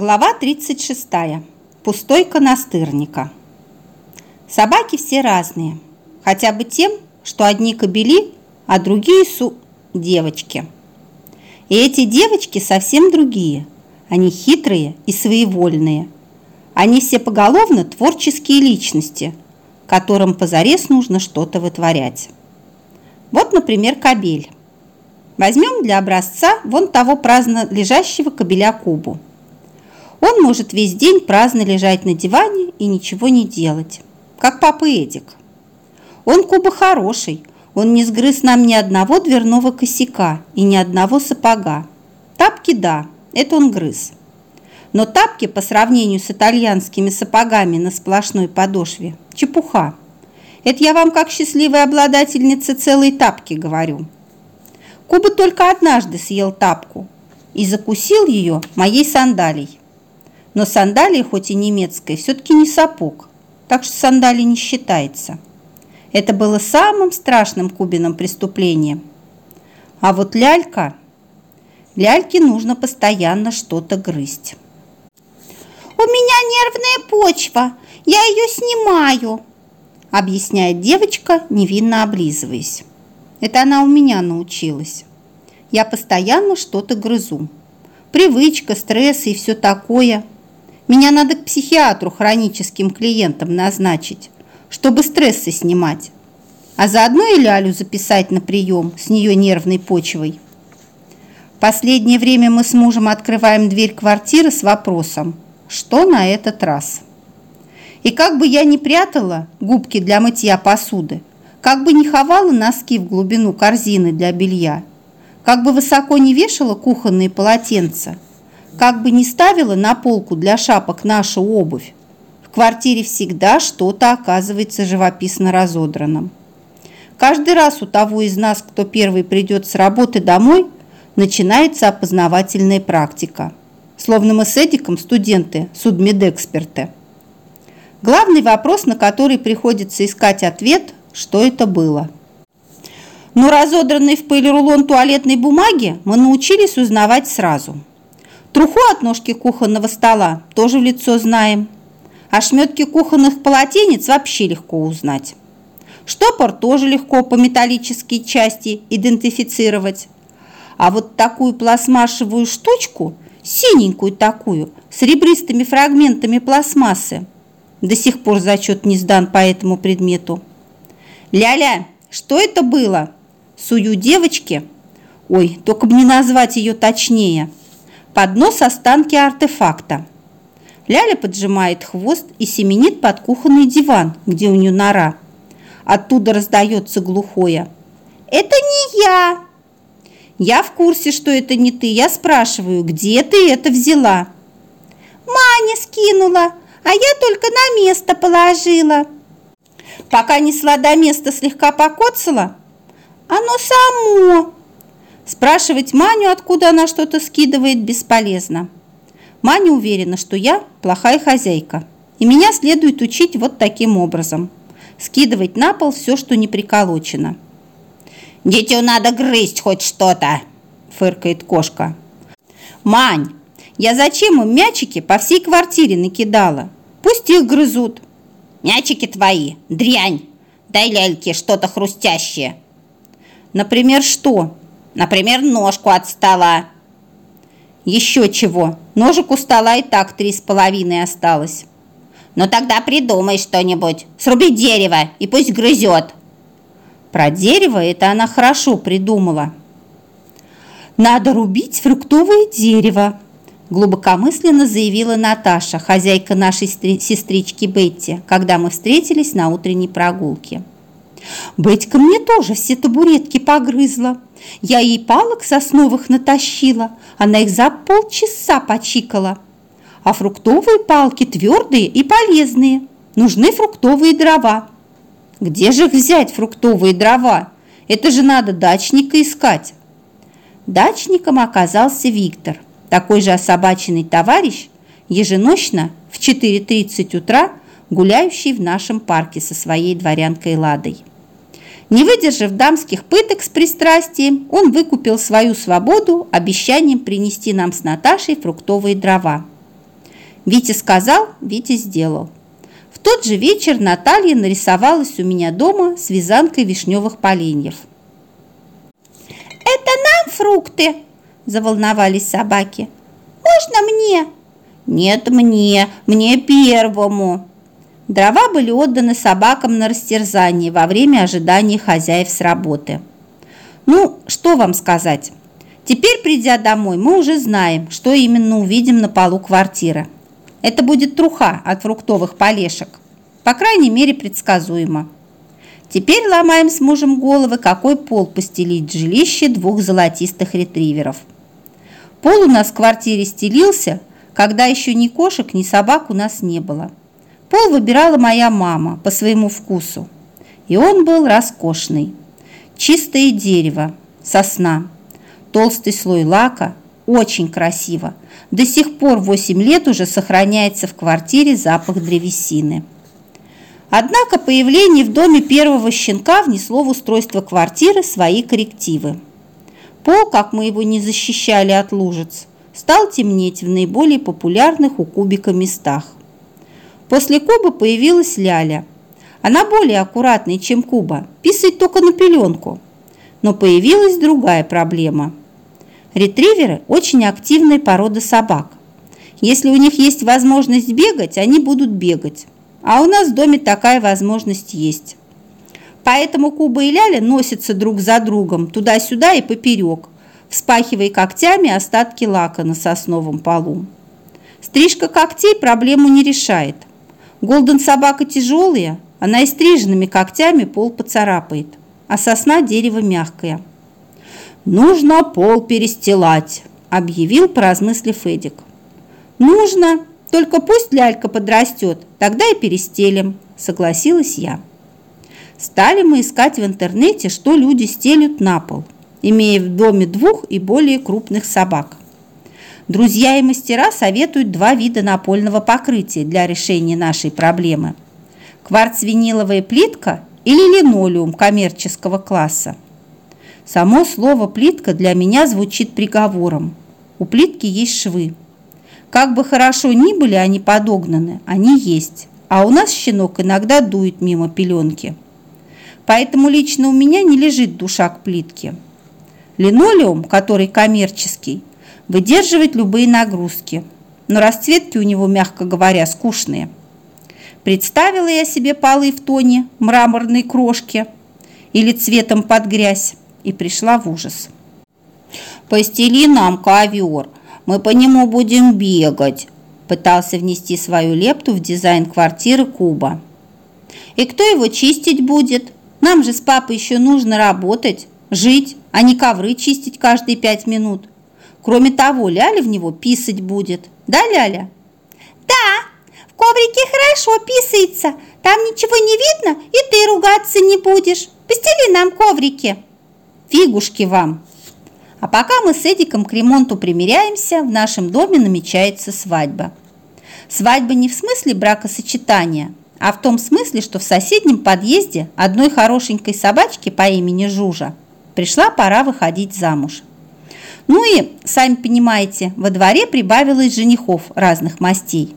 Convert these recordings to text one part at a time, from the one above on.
Глава 36. Пустойка настырника. Собаки все разные. Хотя бы тем, что одни кобели, а другие су девочки. И эти девочки совсем другие. Они хитрые и своевольные. Они все поголовно творческие личности, которым позарез нужно что-то вытворять. Вот, например, кобель. Возьмем для образца вон того праздно лежащего кобеля Кубу. Он может весь день праздно лежать на диване и ничего не делать, как папа Эдик. Он Куба хороший, он не сгрыз нам ни одного дверного косяка и ни одного сапога. Тапки – да, это он грыз. Но тапки по сравнению с итальянскими сапогами на сплошной подошве – чепуха. Это я вам как счастливая обладательница целой тапки говорю. Куба только однажды съел тапку и закусил ее моей сандалией. Но сандалии, хоть и немецкая, все-таки не сапог, так что сандалии не считается. Это было самым страшным Кубиным преступлением. А вот лялька... Ляльке нужно постоянно что-то грызть. «У меня нервная почва, я ее снимаю», объясняет девочка, невинно облизываясь. Это она у меня научилась. Я постоянно что-то грызу. Привычка, стресс и все такое – меня надо к психиатру хроническим клиентам назначить, чтобы стрессы снимать. А заодно и Лялю записать на прием с нее нервной почвой. Последнее время мы с мужем открываем дверь квартиры с вопросом «Что на этот раз?». И как бы я ни прятала губки для мытья посуды, как бы ни ховала носки в глубину корзины для белья, как бы высоко не вешала кухонные полотенца – как бы ни ставила на полку для шапок нашу обувь, в квартире всегда что-то оказывается живописно разодранным. Каждый раз у того из нас, кто первый придет с работы домой, начинается опознавательная практика. Словно мы с Эдиком студенты, судмедэксперты. Главный вопрос, на который приходится искать ответ, что это было. Но разодранный в пыль рулон туалетной бумаги мы научились узнавать сразу – Труху от ножки кухонного стола тоже в лицо знаем. А шметки кухонных полотенец вообще легко узнать. Штопор тоже легко по металлической части идентифицировать. А вот такую пластмассовую штучку, синенькую такую, с ребристыми фрагментами пластмассы, до сих пор зачет не сдан по этому предмету. «Ля-ля, что это было?» Сую девочке. Ой, только бы не назвать ее точнее – под нос останки артефакта. Ляля поджимает хвост и семенит под кухонный диван, где у нее нора. Оттуда раздается глухое. «Это не я!» «Я в курсе, что это не ты. Я спрашиваю, где ты это взяла?» «Маня скинула, а я только на место положила». «Пока несла до места, слегка покоцала?» «Оно само!» Спрашивать Маню, откуда она что-то скидывает, бесполезно. Маня уверена, что я плохая хозяйка, и меня следует учить вот таким образом. Скидывать на пол все, что не приколочено. «Дитю надо грызть хоть что-то!» – фыркает кошка. «Мань, я зачем им мячики по всей квартире накидала? Пусть их грызут!» «Мячики твои, дрянь! Дай ляльке что-то хрустящее!» «Например, что?» Например, ножку от стола. Еще чего? Ножик у стола и так три с половиной осталось. Ну тогда придумай что-нибудь. Сруби дерево и пусть грызет. Про дерево это она хорошо придумала. Надо рубить фруктовое дерево, глубокомысленно заявила Наташа, хозяйка нашей сестрички Бетти, когда мы встретились на утренней прогулке. Бетька мне тоже все табуретки погрызла. Я ей палок сосновых натащила, она их за полчаса почикала. А фруктовые палки твердые и полезные. Нужны фруктовые дрова. Где же их взять, фруктовые дрова? Это же надо дачника искать. Дачником оказался Виктор, такой же особаченный товарищ, еженочно в 4.30 утра гуляющий в нашем парке со своей дворянкой Ладой. Не выдержав дамских пыток с пристрастием, он выкупил свою свободу обещанием принести нам с Наташей фруктовые дрова. Витя сказал, Витя сделал. В тот же вечер Наталья нарисовалась у меня дома с вязанкой вишневых поленьев. «Это нам фрукты?» – заволновались собаки. «Можно мне?» «Нет, мне, мне первому!» Дрова были отданы собакам на растерзание во время ожидания хозяев с работы. Ну, что вам сказать? Теперь, придя домой, мы уже знаем, что именно увидим на полу квартиры. Это будет труха от фруктовых полешек. По крайней мере, предсказуемо. Теперь ломаем с мужем головы, какой пол постелить в жилище двух золотистых ретриверов. Пол у нас в квартире стелился, когда еще ни кошек, ни собак у нас не было. Пол выбирала моя мама по своему вкусу. И он был роскошный. Чистое дерево, сосна, толстый слой лака, очень красиво. До сих пор 8 лет уже сохраняется в квартире запах древесины. Однако появление в доме первого щенка внесло в устройство квартиры свои коррективы. Пол, как мы его не защищали от лужиц, стал темнеть в наиболее популярных у кубика местах. После Куба появилась Ляля. Она более аккуратная, чем Куба, писает только на пеленку. Но появилась другая проблема. Ретриверы – очень активная порода собак. Если у них есть возможность бегать, они будут бегать. А у нас в доме такая возможность есть. Поэтому Куба и Ляля носятся друг за другом туда-сюда и поперек, вспахивая когтями остатки лака на сосновом полу. Стрижка когтей проблему не решает. Голден собака тяжелая, она и стриженными когтями пол поцарапает, а сосна дерево мягкое. «Нужно пол перестилать», – объявил, поразмыслив Эдик. «Нужно, только пусть лялька подрастет, тогда и перестелим», – согласилась я. Стали мы искать в интернете, что люди стелют на пол, имея в доме двух и более крупных собак. Друзья и мастера советуют два вида напольного покрытия для решения нашей проблемы. Кварц-виниловая плитка или линолеум коммерческого класса. Само слово «плитка» для меня звучит приговором. У плитки есть швы. Как бы хорошо ни были они подогнаны, они есть. А у нас щенок иногда дует мимо пеленки. Поэтому лично у меня не лежит душа к плитке. Линолеум, который коммерческий, выдерживает любые нагрузки, но расцветки у него, мягко говоря, скучные. Представила я себе полы в тоне мраморной крошки или цветом под грязь и пришла в ужас. «Постели нам ковер, мы по нему будем бегать», пытался внести свою лепту в дизайн квартиры Куба. «И кто его чистить будет? Нам же с папой еще нужно работать, жить, а не ковры чистить каждые пять минут». Кроме того, Ляля в него писать будет. Да, Ляля? Да, в коврике хорошо писается. Там ничего не видно, и ты ругаться не будешь. Постели нам коврики. Фигушки вам. А пока мы с Эдиком к ремонту примеряемся, в нашем доме намечается свадьба. Свадьба не в смысле бракосочетания, а в том смысле, что в соседнем подъезде одной хорошенькой собачки по имени Жужа пришла пора выходить замуж. Ну и, сами понимаете, во дворе прибавилось женихов разных мастей.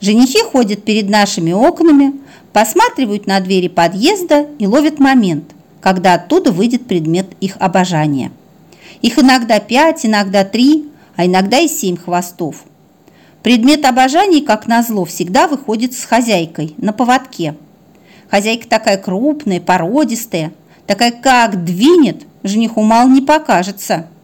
Женихи ходят перед нашими окнами, посматривают на двери подъезда и ловят момент, когда оттуда выйдет предмет их обожания. Их иногда пять, иногда три, а иногда и семь хвостов. Предмет обожания, как назло, всегда выходит с хозяйкой на поводке. Хозяйка такая крупная, породистая, такая как двинет, жениху мало не покажется –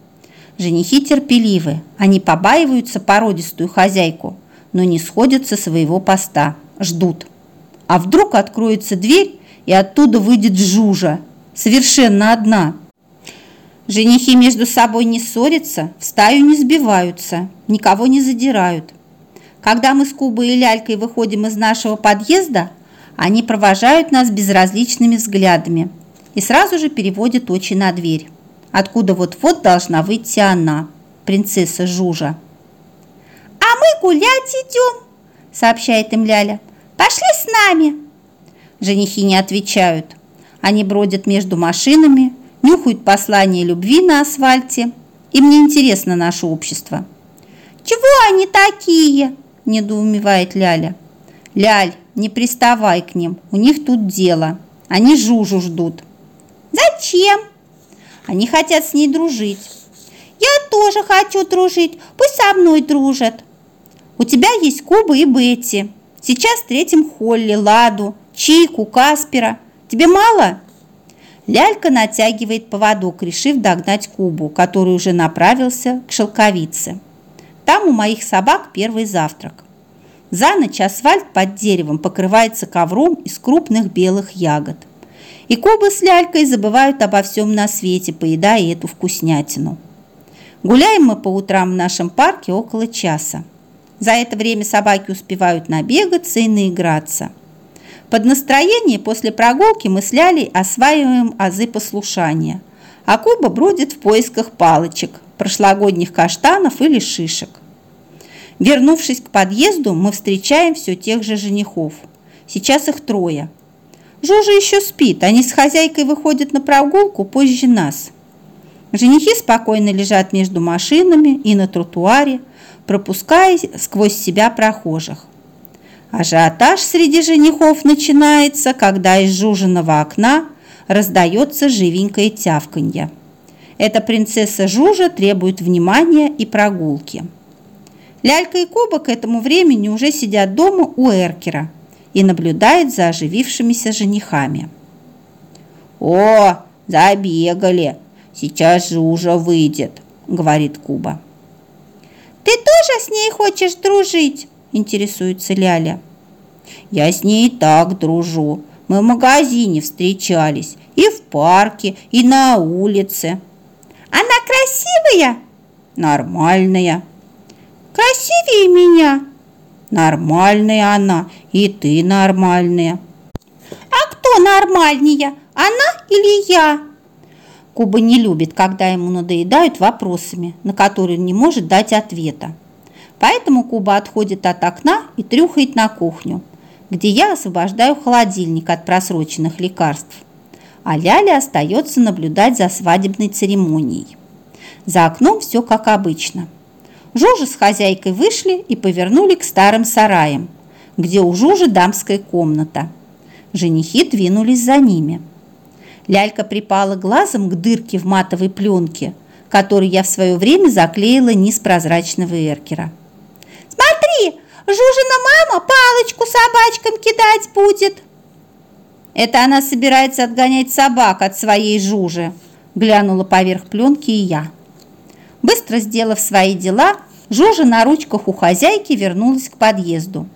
Женихи терпеливы, они побаиваются породистую хозяйку, но не сходят со своего поста, ждут. А вдруг откроется дверь, и оттуда выйдет Жужа, совершенно одна. Женихи между собой не ссорятся, в стаю не сбиваются, никого не задирают. Когда мы с Кубой и Лялькой выходим из нашего подъезда, они провожают нас безразличными взглядами и сразу же переводят очи на дверь откуда вот-вот должна выйти она, принцесса Жужа. «А мы гулять идем», – сообщает им Ляля. «Пошли с нами». Женихи не отвечают. Они бродят между машинами, нюхают послание любви на асфальте. Им не интересно наше общество. «Чего они такие?» – недоумевает Ляля. «Ляль, не приставай к ним, у них тут дело. Они Жужу ждут». «Зачем?» «Они хотят с ней дружить». «Я тоже хочу дружить, пусть со мной дружат». «У тебя есть Куба и Бетти. Сейчас встретим Холли, Ладу, Чику, Каспера. Тебе мало?» Лялька натягивает поводок, решив догнать Кубу, который уже направился к шелковице. Там у моих собак первый завтрак. За ночь асфальт под деревом покрывается ковром из крупных белых ягод. И Куба с Лялькой забывают обо всем на свете, поедая эту вкуснятину. Гуляем мы по утрам в нашем парке около часа. За это время собаки успевают набегаться и наиграться – под настроение после прогулки мы с Лялей осваиваем азы послушания, а Куба бродит в поисках палочек, прошлогодних каштанов или шишек. Вернувшись к подъезду, мы встречаем все тех же женихов. Сейчас их трое. Жужа еще спит, они с хозяйкой выходят на прогулку позже нас. Женихи спокойно лежат между машинами и на тротуаре, пропуская сквозь себя прохожих. Ажиотаж среди женихов начинается, когда из жужиного окна раздается живенькое тявканье. Эта принцесса Жужа требует внимания и прогулки. Лялька и Коба к этому времени уже сидят дома у Эркера и наблюдают за оживившимися женихами. «О, забегали! Сейчас Жужа выйдет», — говорит Куба. «Ты тоже с ней хочешь дружить?» интересуется Ляля. Я с ней и так дружу. Мы в магазине встречались, и в парке, и на улице. Она красивая? Нормальная. Красивее меня? Нормальная она, и ты нормальная. А кто нормальнее, она или я? Куба не любит, когда ему надоедают вопросами, на которые не может дать ответа. Поэтому Куба отходит от окна и трюхает на кухню, где я освобождаю холодильник от просроченных лекарств. А Ляля остается наблюдать за свадебной церемонией. За окном все как обычно. Жужа с хозяйкой вышли и повернули к старым сараям, где у Жужи дамская комната. Женихи двинулись за ними. Лялька припала глазом к дырке в матовой пленке, которую я в свое время заклеила низ прозрачного эркера. Смотри, Жужина мама палочку собачкам кидать будет. Это она собирается отгонять собак от своей Жужи, глянула поверх пленки и я. Быстро сделав свои дела, Жужа на ручках у хозяйки вернулась к подъезду.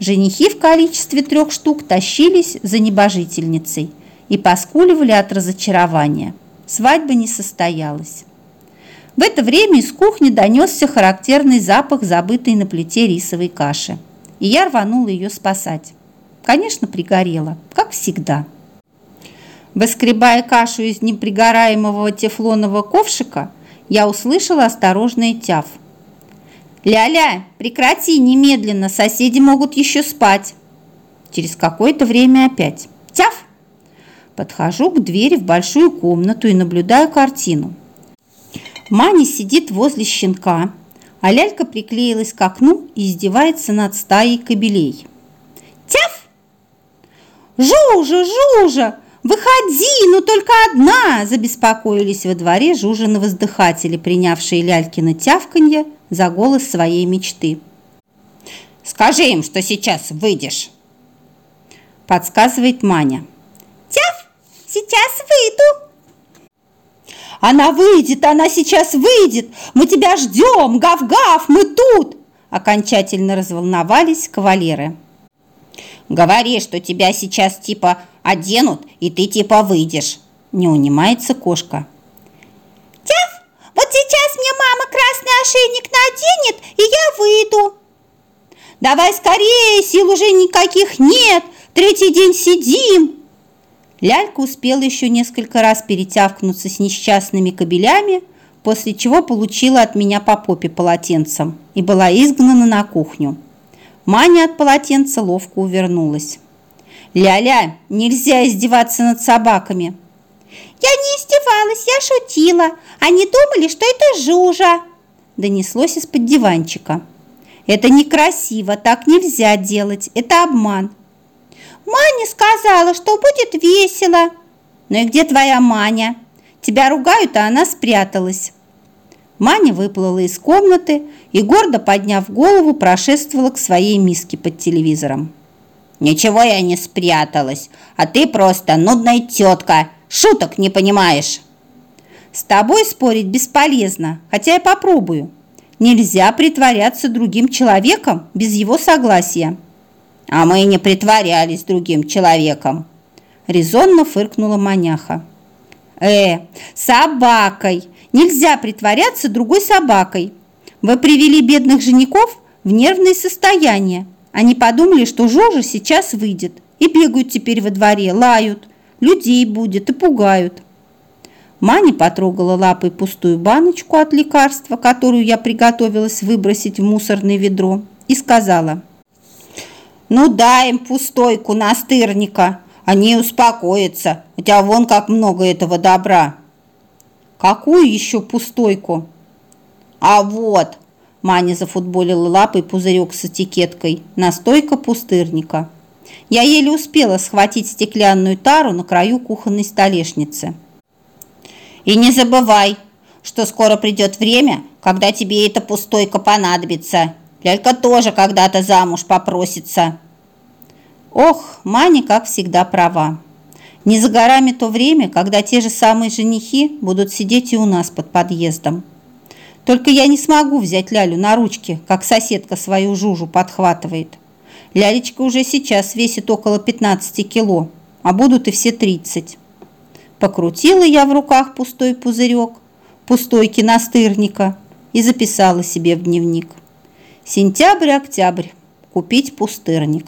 Женихи в количестве трех штук тащились за небожительницей и поскуливали от разочарования. Свадьба не состоялась. В это время из кухни донесся характерный запах забытой на плите рисовой каши. И я рванула ее спасать. Конечно, пригорела, как всегда. Выскребая кашу из непригораемого тефлонового ковшика, я услышала осторожный тяв. «Ля-ля, прекрати немедленно, соседи могут еще спать!» Через какое-то время опять. «Тяв!» Подхожу к двери в большую комнату и наблюдаю картину. Маня сидит возле щенка, а лялька приклеилась к окну и издевается над стаей кобелей. «Тяф! Жужа, Жужа, выходи, ну только одна!» Забеспокоились во дворе Жужины воздыхатели, принявшие лялькино тявканье за голос своей мечты. «Скажи им, что сейчас выйдешь!» Подсказывает Маня. «Тяф! Сейчас выйду!» Она выйдет, она сейчас выйдет! Мы тебя ждем! Гав-гав, мы тут!» Окончательно разволновались кавалеры. «Говори, что тебя сейчас типа оденут, и ты типа выйдешь!» Не унимается кошка. «Тяф! Вот сейчас мне мама красный ошейник наденет, и я выйду!» «Давай скорее, сил уже никаких нет! Третий день сидим!» Лялька успела еще несколько раз перетявкнуться с несчастными кобелями, после чего получила от меня по попе полотенцем и была изгнана на кухню. Маня от полотенца ловко увернулась. «Ля-ля, нельзя издеваться над собаками!» «Я не издевалась, я шутила. Они думали, что это Жужа!» Донеслось из-под диванчика. Это некрасиво, так нельзя делать, это обман. Маня сказала, что будет весело. Ну и где твоя Маня? Тебя ругают, а она спряталась. Маня выплыла из комнаты и, гордо подняв голову, прошествовала к своей миске под телевизором. «Ничего я не спряталась, а ты просто нудная тетка, шуток не понимаешь!» «С тобой спорить бесполезно, хотя я попробую. Нельзя притворяться другим человеком без его согласия». «А мы не притворялись другим человеком», – резонно фыркнула маняха. «Э, собакой! Нельзя притворяться другой собакой. Вы привели бедных женихов в нервное состояние. Они подумали, что Жожа сейчас выйдет. И бегают теперь во дворе, лают. Людей будет и пугают. Маня потрогала лапой пустую баночку от лекарства, которую я приготовилась выбросить в мусорное ведро, и сказала. «Ну дай им пустойку настырника, они успокоятся, у тебя вон как много этого добра». Какую еще пустойку? А вот, Маня зафутболила лапой пузырек с этикеткой. Настойка пустырника. Я еле успела схватить стеклянную тару на краю кухонной столешницы. И не забывай, что скоро придет время, когда тебе эта пустойка понадобится. Лялька тоже когда-то замуж попросится. Ох, Маня, как всегда, права. Не за горами то время, когда те же самые женихи будут сидеть и у нас под подъездом. Только я не смогу взять Лялю на ручки, как соседка свою жужу подхватывает. Лялечка уже сейчас весит около 15 кило, а будут и все 30. Покрутила я в руках пустой пузырек, пустой киностырника и записала себе в дневник. Сентябрь-октябрь. Купить пустырник.